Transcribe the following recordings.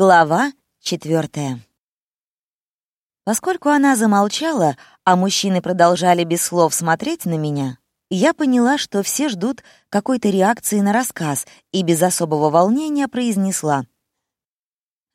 Глава четвертая. Поскольку она замолчала, а мужчины продолжали без слов смотреть на меня, я поняла, что все ждут какой-то реакции на рассказ и без особого волнения произнесла.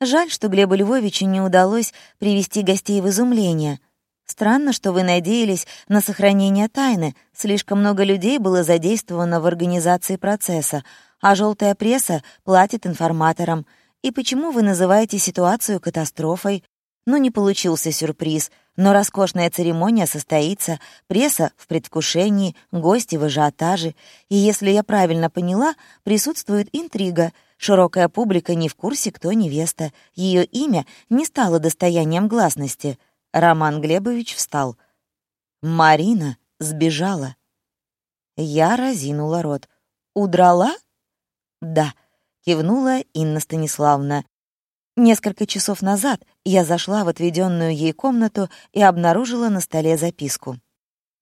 «Жаль, что Глебу Львовичу не удалось привести гостей в изумление. Странно, что вы надеялись на сохранение тайны. Слишком много людей было задействовано в организации процесса, а желтая пресса платит информаторам — и почему вы называете ситуацию катастрофой? Ну, не получился сюрприз, но роскошная церемония состоится, пресса в предвкушении, гости в ажиотаже. И если я правильно поняла, присутствует интрига. Широкая публика не в курсе, кто невеста. Ее имя не стало достоянием гласности. Роман Глебович встал. Марина сбежала. Я разинула рот. «Удрала?» «Да», кивнула Инна Станиславовна. Несколько часов назад я зашла в отведенную ей комнату и обнаружила на столе записку.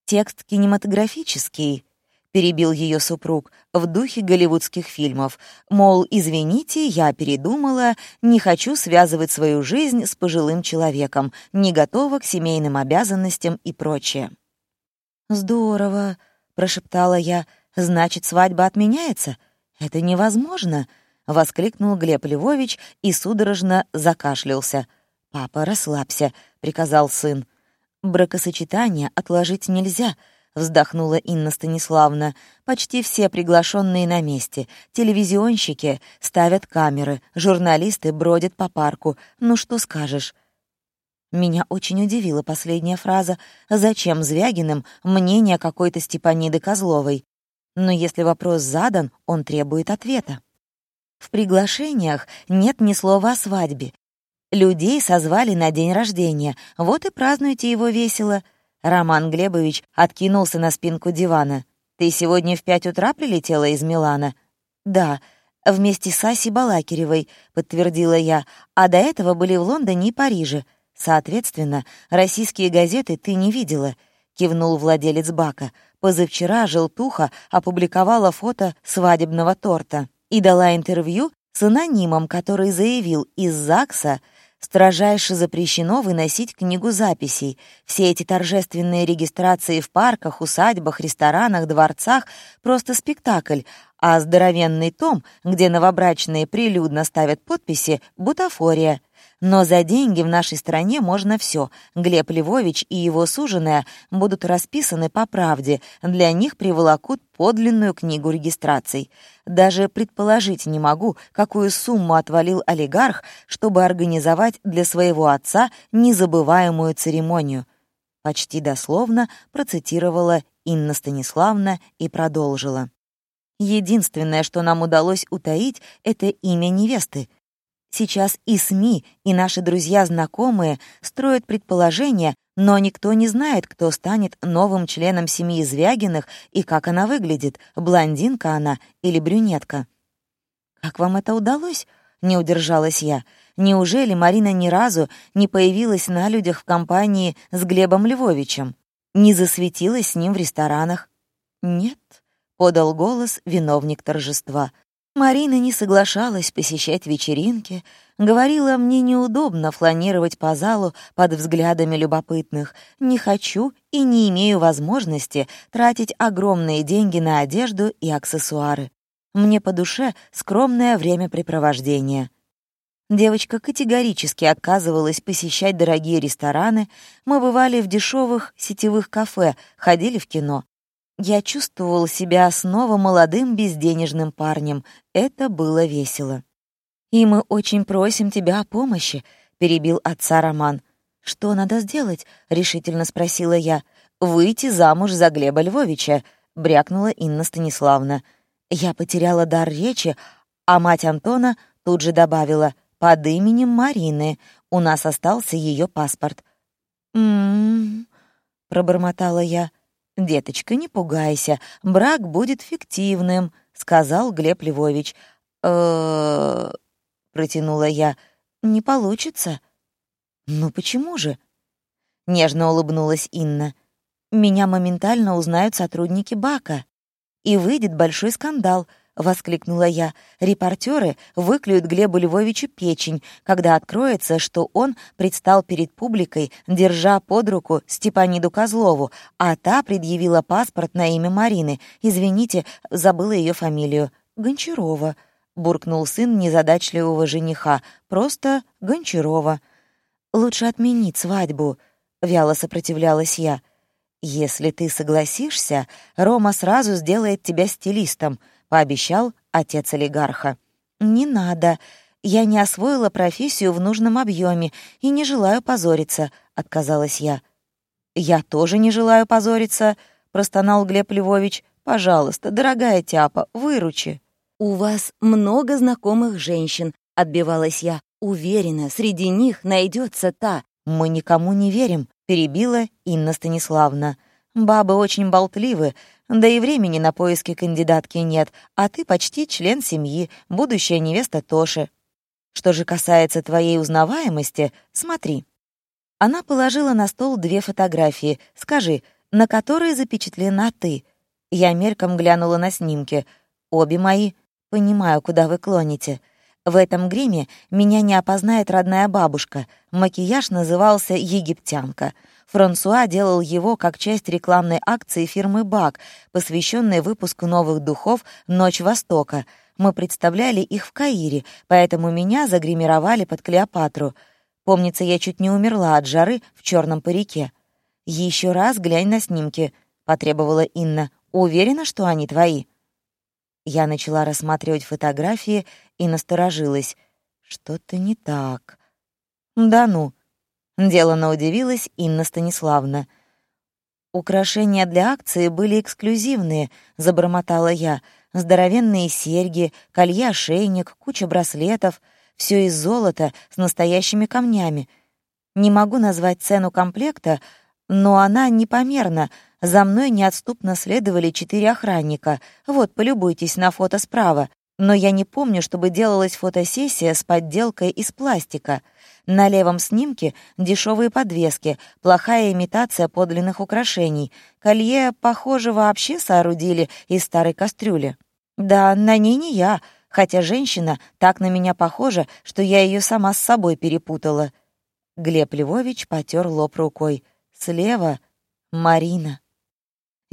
Текст кинематографический, перебил ее супруг, в духе голливудских фильмов. Мол, извините, я передумала, не хочу связывать свою жизнь с пожилым человеком, не готова к семейным обязанностям и прочее. «Здорово», — прошептала я, — «значит, свадьба отменяется? Это невозможно», — воскликнул Глеб Львович и судорожно закашлялся. «Папа, расслабься», — приказал сын. «Бракосочетание отложить нельзя», — вздохнула Инна Станиславна. «Почти все приглашенные на месте. Телевизионщики ставят камеры, журналисты бродят по парку. Ну что скажешь?» Меня очень удивила последняя фраза «Зачем Звягиным мнение какой-то Степаниды Козловой?» Но если вопрос задан, он требует ответа. В приглашениях нет ни слова о свадьбе. Людей созвали на день рождения, вот и празднуйте его весело. Роман Глебович откинулся на спинку дивана. «Ты сегодня в пять утра прилетела из Милана?» «Да, вместе с Асей Балакиревой», — подтвердила я, «а до этого были в Лондоне и Париже. Соответственно, российские газеты ты не видела», — кивнул владелец бака. «Позавчера «Желтуха» опубликовала фото свадебного торта и дала интервью с анонимом, который заявил, из ЗАГСа строжайше запрещено выносить книгу записей. Все эти торжественные регистрации в парках, усадьбах, ресторанах, дворцах — просто спектакль, а здоровенный том, где новобрачные прилюдно ставят подписи — бутафория — но за деньги в нашей стране можно все. Глеб Львович и его суженая будут расписаны по правде. Для них приволокут подлинную книгу регистраций. Даже предположить не могу, какую сумму отвалил олигарх, чтобы организовать для своего отца незабываемую церемонию. Почти дословно процитировала Инна Станиславна и продолжила. Единственное, что нам удалось утаить, это имя невесты — Сейчас и СМИ, и наши друзья-знакомые строят предположения, но никто не знает, кто станет новым членом семьи Звягиных и как она выглядит, блондинка она или брюнетка. «Как вам это удалось?» — не удержалась я. «Неужели Марина ни разу не появилась на людях в компании с Глебом Львовичем? Не засветилась с ним в ресторанах?» «Нет», — подал голос виновник торжества. Марина не соглашалась посещать вечеринки, говорила, мне неудобно фланировать по залу под взглядами любопытных, не хочу и не имею возможности тратить огромные деньги на одежду и аксессуары. Мне по душе скромное времяпрепровождение. Девочка категорически отказывалась посещать дорогие рестораны, мы бывали в дешевых сетевых кафе, ходили в кино. Я чувствовал себя снова молодым безденежным парнем. Это было весело. «И мы очень просим тебя о помощи», — перебил отца Роман. «Что надо сделать?» — решительно спросила я. «Выйти замуж за Глеба Львовича», — брякнула Инна Станиславна. Я потеряла дар речи, а мать Антона тут же добавила «под именем Марины. У нас остался ее паспорт». «М-м-м», пробормотала я. «Деточка, не пугайся, брак будет фиктивным», — сказал Глеб Львович. э протянула я. «Не получится». «Ну почему же?» Нежно улыбнулась Инна. «Меня моментально узнают сотрудники Бака. И выйдет большой скандал. — воскликнула я. «Репортеры выклюют Глебу Львовичу печень, когда откроется, что он предстал перед публикой, держа под руку Степаниду Козлову, а та предъявила паспорт на имя Марины. Извините, забыла ее фамилию. Гончарова», — буркнул сын незадачливого жениха. «Просто Гончарова». «Лучше отменить свадьбу», — вяло сопротивлялась я. «Если ты согласишься, Рома сразу сделает тебя стилистом», — пообещал отец олигарха. «Не надо. Я не освоила профессию в нужном объеме и не желаю позориться», — отказалась я. «Я тоже не желаю позориться», — простонал Глеб Львович. «Пожалуйста, дорогая Тяпа, выручи». «У вас много знакомых женщин», — отбивалась я. «Уверена, среди них найдется та». «Мы никому не верим», перебила Инна Станиславна. «Бабы очень болтливы, да и времени на поиски кандидатки нет, а ты почти член семьи, будущая невеста Тоши. Что же касается твоей узнаваемости, смотри». Она положила на стол две фотографии. «Скажи, на которой запечатлена ты?» Я мельком глянула на снимки. «Обе мои. Понимаю, куда вы клоните». В этом гриме меня не опознает родная бабушка. Макияж назывался «Египтянка». Франсуа делал его как часть рекламной акции фирмы «Бак», посвященной выпуску новых духов «Ночь Востока». Мы представляли их в Каире, поэтому меня загримировали под Клеопатру. Помнится, я чуть не умерла от жары в черном парике. Еще раз глянь на снимки», — потребовала Инна. «Уверена, что они твои?» Я начала рассматривать фотографии и насторожилась. Что-то не так. «Да ну!» — делано удивилась Инна Станиславна. «Украшения для акции были эксклюзивные», — забормотала я. «Здоровенные серьги, колье-ошейник, куча браслетов. Все из золота с настоящими камнями. Не могу назвать цену комплекта, но она непомерна, за мной неотступно следовали четыре охранника. Вот, полюбуйтесь на фото справа. Но я не помню, чтобы делалась фотосессия с подделкой из пластика. На левом снимке дешевые подвески, плохая имитация подлинных украшений. Колье, похоже, вообще соорудили из старой кастрюли. Да, на ней не я, хотя женщина так на меня похожа, что я ее сама с собой перепутала. Глеб Львович потер лоб рукой. Слева — Марина.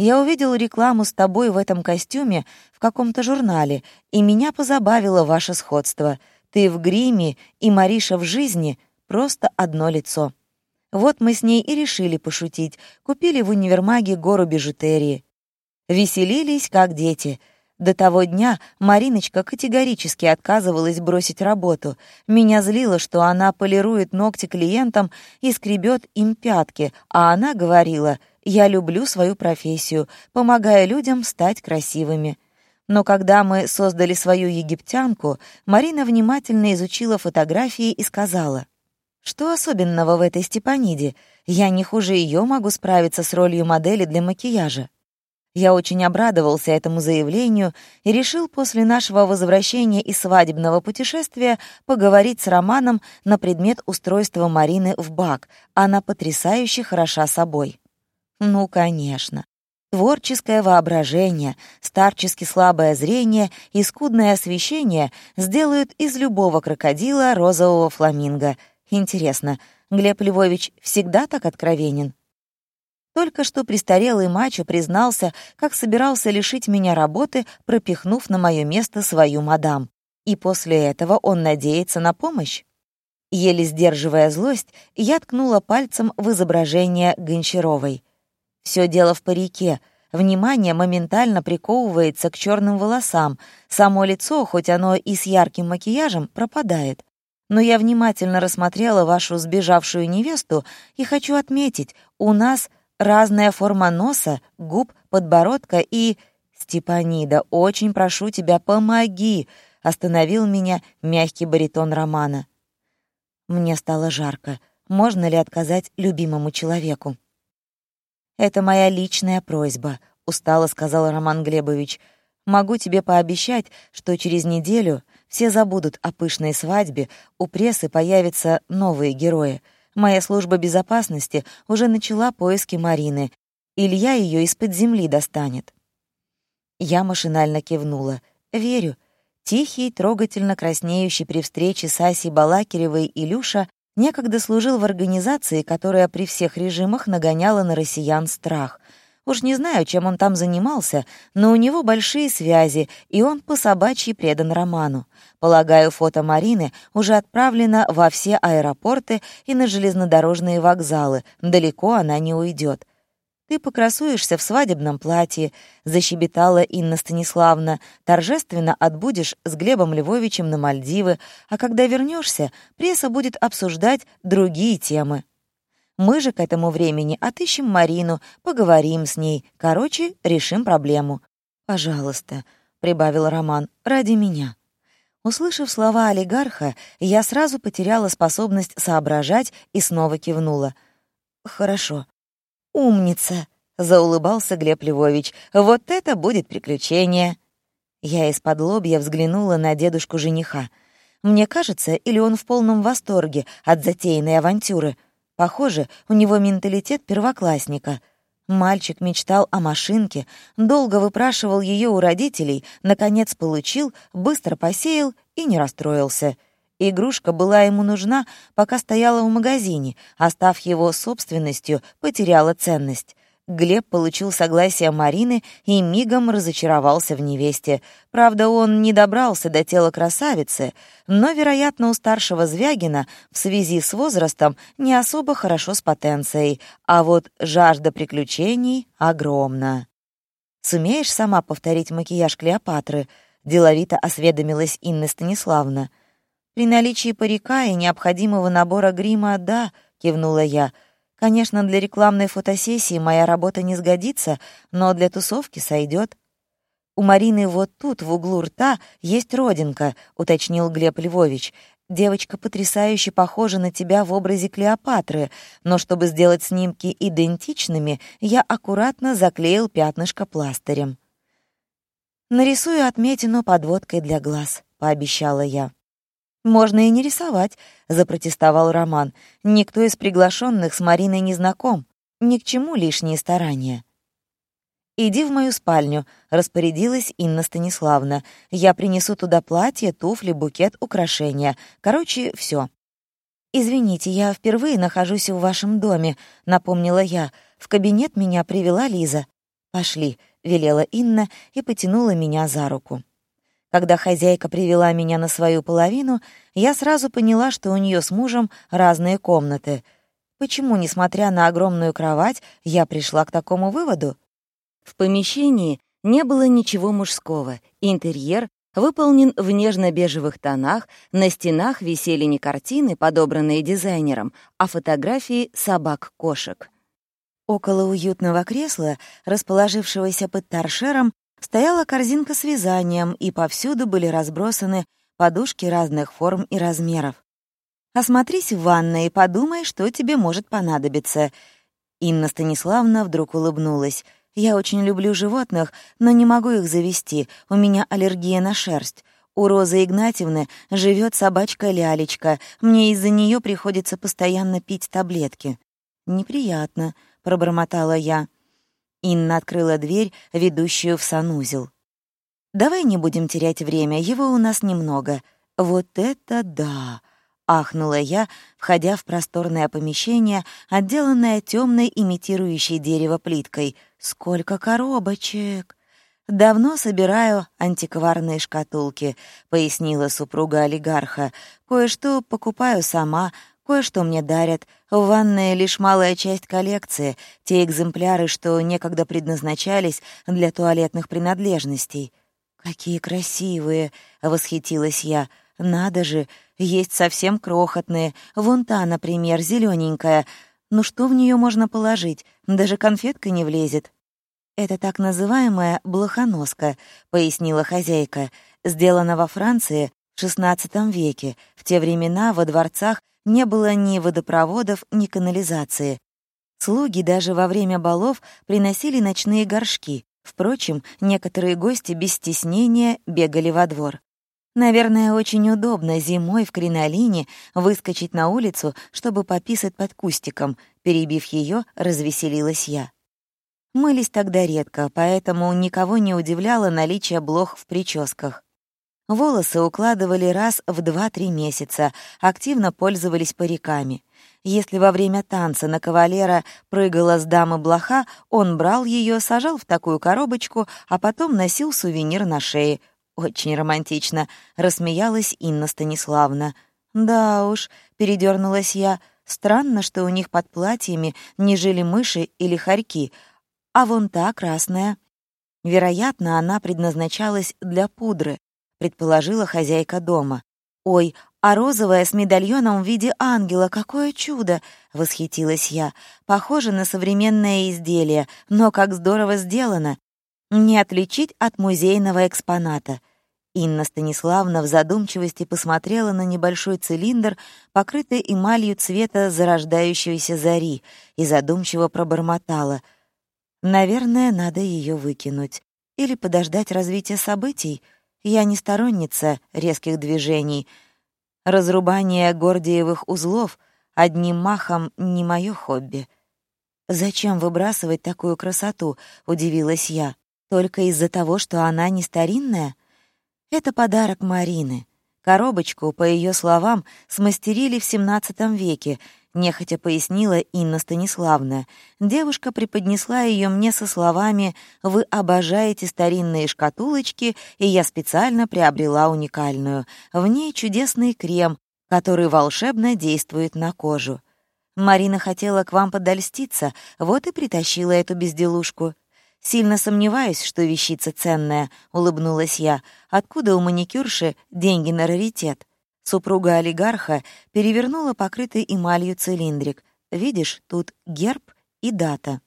Я увидел рекламу с тобой в этом костюме в каком-то журнале, и меня позабавило ваше сходство. Ты в гриме и Мариша в жизни — просто одно лицо. Вот мы с ней и решили пошутить, купили в универмаге гору бижутерии. Веселились, как дети. До того дня Мариночка категорически отказывалась бросить работу. Меня злило, что она полирует ногти клиентам и скребет им пятки, а она говорила — я люблю свою профессию, помогая людям стать красивыми. Но когда мы создали свою египтянку, Марина внимательно изучила фотографии и сказала, «Что особенного в этой Степаниде? Я не хуже ее могу справиться с ролью модели для макияжа». Я очень обрадовался этому заявлению и решил после нашего возвращения из свадебного путешествия поговорить с Романом на предмет устройства Марины в бак. Она потрясающе хороша собой. Ну, конечно. Творческое воображение, старчески слабое зрение и скудное освещение сделают из любого крокодила розового фламинго. Интересно, Глеб Львович всегда так откровенен? Только что престарелый мачо признался, как собирался лишить меня работы, пропихнув на мое место свою мадам. И после этого он надеется на помощь? Еле сдерживая злость, я ткнула пальцем в изображение Гончаровой. Все дело в парике. Внимание моментально приковывается к черным волосам. Само лицо, хоть оно и с ярким макияжем, пропадает. Но я внимательно рассмотрела вашу сбежавшую невесту и хочу отметить, у нас разная форма носа, губ, подбородка и... «Степанида, очень прошу тебя, помоги!» — остановил меня мягкий баритон Романа. Мне стало жарко. Можно ли отказать любимому человеку? «Это моя личная просьба», — устало сказал Роман Глебович. «Могу тебе пообещать, что через неделю все забудут о пышной свадьбе, у прессы появятся новые герои. Моя служба безопасности уже начала поиски Марины. Илья ее из-под земли достанет». Я машинально кивнула. Верю. Тихий, трогательно краснеющий при встрече с Асей Балакиревой Илюша некогда служил в организации, которая при всех режимах нагоняла на россиян страх. Уж не знаю, чем он там занимался, но у него большие связи, и он по собачьи предан роману. Полагаю, фото Марины уже отправлено во все аэропорты и на железнодорожные вокзалы. Далеко она не уйдет. «Ты покрасуешься в свадебном платье», — защебетала Инна Станиславна. «Торжественно отбудешь с Глебом Львовичем на Мальдивы, а когда вернешься, пресса будет обсуждать другие темы. Мы же к этому времени отыщем Марину, поговорим с ней, короче, решим проблему». «Пожалуйста», — прибавил Роман, — «ради меня». Услышав слова олигарха, я сразу потеряла способность соображать и снова кивнула. «Хорошо». «Умница!» — заулыбался Глеб Львович. «Вот это будет приключение!» Я из-под лобья взглянула на дедушку жениха. Мне кажется, или он в полном восторге от затеянной авантюры. Похоже, у него менталитет первоклассника. Мальчик мечтал о машинке, долго выпрашивал ее у родителей, наконец получил, быстро посеял и не расстроился — Игрушка была ему нужна, пока стояла в магазине, а став его собственностью, потеряла ценность. Глеб получил согласие Марины и мигом разочаровался в невесте. Правда, он не добрался до тела красавицы, но, вероятно, у старшего Звягина в связи с возрастом не особо хорошо с потенцией, а вот жажда приключений огромна. «Сумеешь сама повторить макияж Клеопатры?» — деловито осведомилась Инна Станиславна. «При наличии парика и необходимого набора грима — да», — кивнула я. «Конечно, для рекламной фотосессии моя работа не сгодится, но для тусовки сойдет. «У Марины вот тут, в углу рта, есть родинка», — уточнил Глеб Львович. «Девочка потрясающе похожа на тебя в образе Клеопатры, но чтобы сделать снимки идентичными, я аккуратно заклеил пятнышко пластырем». «Нарисую отметину подводкой для глаз», — пообещала я. «Можно и не рисовать», — запротестовал Роман. «Никто из приглашенных с Мариной не знаком. Ни к чему лишние старания». «Иди в мою спальню», — распорядилась Инна Станиславна. «Я принесу туда платье, туфли, букет, украшения. Короче, все. «Извините, я впервые нахожусь в вашем доме», — напомнила я. «В кабинет меня привела Лиза». «Пошли», — велела Инна и потянула меня за руку. Когда хозяйка привела меня на свою половину, я сразу поняла, что у нее с мужем разные комнаты. Почему, несмотря на огромную кровать, я пришла к такому выводу? В помещении не было ничего мужского. Интерьер выполнен в нежно-бежевых тонах, на стенах висели не картины, подобранные дизайнером, а фотографии собак-кошек. Около уютного кресла, расположившегося под торшером, Стояла корзинка с вязанием, и повсюду были разбросаны подушки разных форм и размеров. «Осмотрись в ванной и подумай, что тебе может понадобиться». Инна Станиславна вдруг улыбнулась. «Я очень люблю животных, но не могу их завести, у меня аллергия на шерсть. У Розы Игнатьевны живет собачка Лялечка, мне из-за нее приходится постоянно пить таблетки». «Неприятно», — пробормотала я. Инна открыла дверь, ведущую в санузел. «Давай не будем терять время, его у нас немного». «Вот это да!» — ахнула я, входя в просторное помещение, отделанное темной, имитирующей дерево плиткой. «Сколько коробочек!» «Давно собираю антикварные шкатулки», — пояснила супруга олигарха. «Кое-что покупаю сама, Кое-что мне дарят. В ванной лишь малая часть коллекции, те экземпляры, что некогда предназначались для туалетных принадлежностей. «Какие красивые!» — восхитилась я. «Надо же, есть совсем крохотные. Вон та, например, зелененькая. Ну что в нее можно положить? Даже конфетка не влезет». «Это так называемая блохоноска», — пояснила хозяйка. «Сделана во Франции в XVI веке. В те времена во дворцах не было ни водопроводов, ни канализации. Слуги даже во время балов приносили ночные горшки. Впрочем, некоторые гости без стеснения бегали во двор. Наверное, очень удобно зимой в кринолине выскочить на улицу, чтобы пописать под кустиком. Перебив ее, развеселилась я. Мылись тогда редко, поэтому никого не удивляло наличие блох в прическах. Волосы укладывали раз в 2-3 месяца, активно пользовались париками. Если во время танца на кавалера прыгала с дамы блоха, он брал ее, сажал в такую коробочку, а потом носил сувенир на шее. Очень романтично, рассмеялась Инна Станиславна. Да уж, передернулась я. Странно, что у них под платьями не жили мыши или хорьки, а вон та красная. Вероятно, она предназначалась для пудры, предположила хозяйка дома. «Ой, а розовая с медальоном в виде ангела, какое чудо!» — восхитилась я. «Похоже на современное изделие, но как здорово сделано! Не отличить от музейного экспоната». Инна Станиславна в задумчивости посмотрела на небольшой цилиндр, покрытый эмалью цвета зарождающейся зари, и задумчиво пробормотала. «Наверное, надо ее выкинуть. Или подождать развития событий». Я не сторонница резких движений. Разрубание гордиевых узлов одним махом не мое хобби. «Зачем выбрасывать такую красоту?» — удивилась я. «Только из-за того, что она не старинная?» «Это подарок Марины. Коробочку, по ее словам, смастерили в XVII веке, нехотя пояснила Инна Станиславна. Девушка преподнесла ее мне со словами «Вы обожаете старинные шкатулочки, и я специально приобрела уникальную. В ней чудесный крем, который волшебно действует на кожу». Марина хотела к вам подольститься, вот и притащила эту безделушку. «Сильно сомневаюсь, что вещица ценная», — улыбнулась я. «Откуда у маникюрши деньги на раритет?» Супруга олигарха перевернула покрытый эмалью цилиндрик. Видишь, тут герб и дата.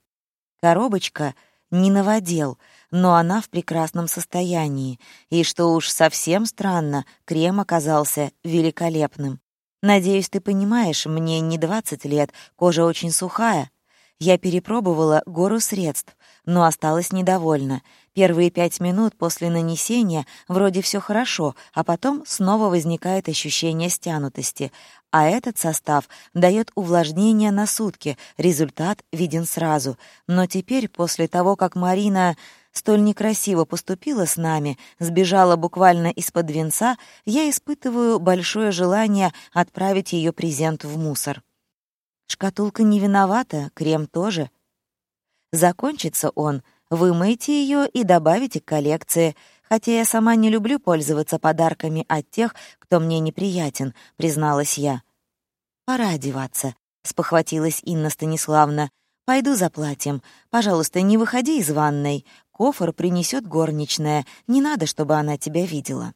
Коробочка не новодел, но она в прекрасном состоянии. И что уж совсем странно, крем оказался великолепным. Надеюсь, ты понимаешь, мне не 20 лет, кожа очень сухая. Я перепробовала гору средств, но осталась недовольна. Первые пять минут после нанесения вроде все хорошо, а потом снова возникает ощущение стянутости. А этот состав дает увлажнение на сутки, результат виден сразу. Но теперь, после того, как Марина столь некрасиво поступила с нами, сбежала буквально из-под венца, я испытываю большое желание отправить ее презент в мусор. Шкатулка не виновата, крем тоже. Закончится он, Вымойте ее и добавите к коллекции, хотя я сама не люблю пользоваться подарками от тех, кто мне неприятен, призналась я. Пора одеваться, спохватилась Инна Станиславна. Пойду за платьем. Пожалуйста, не выходи из ванной. Кофр принесет горничная. Не надо, чтобы она тебя видела.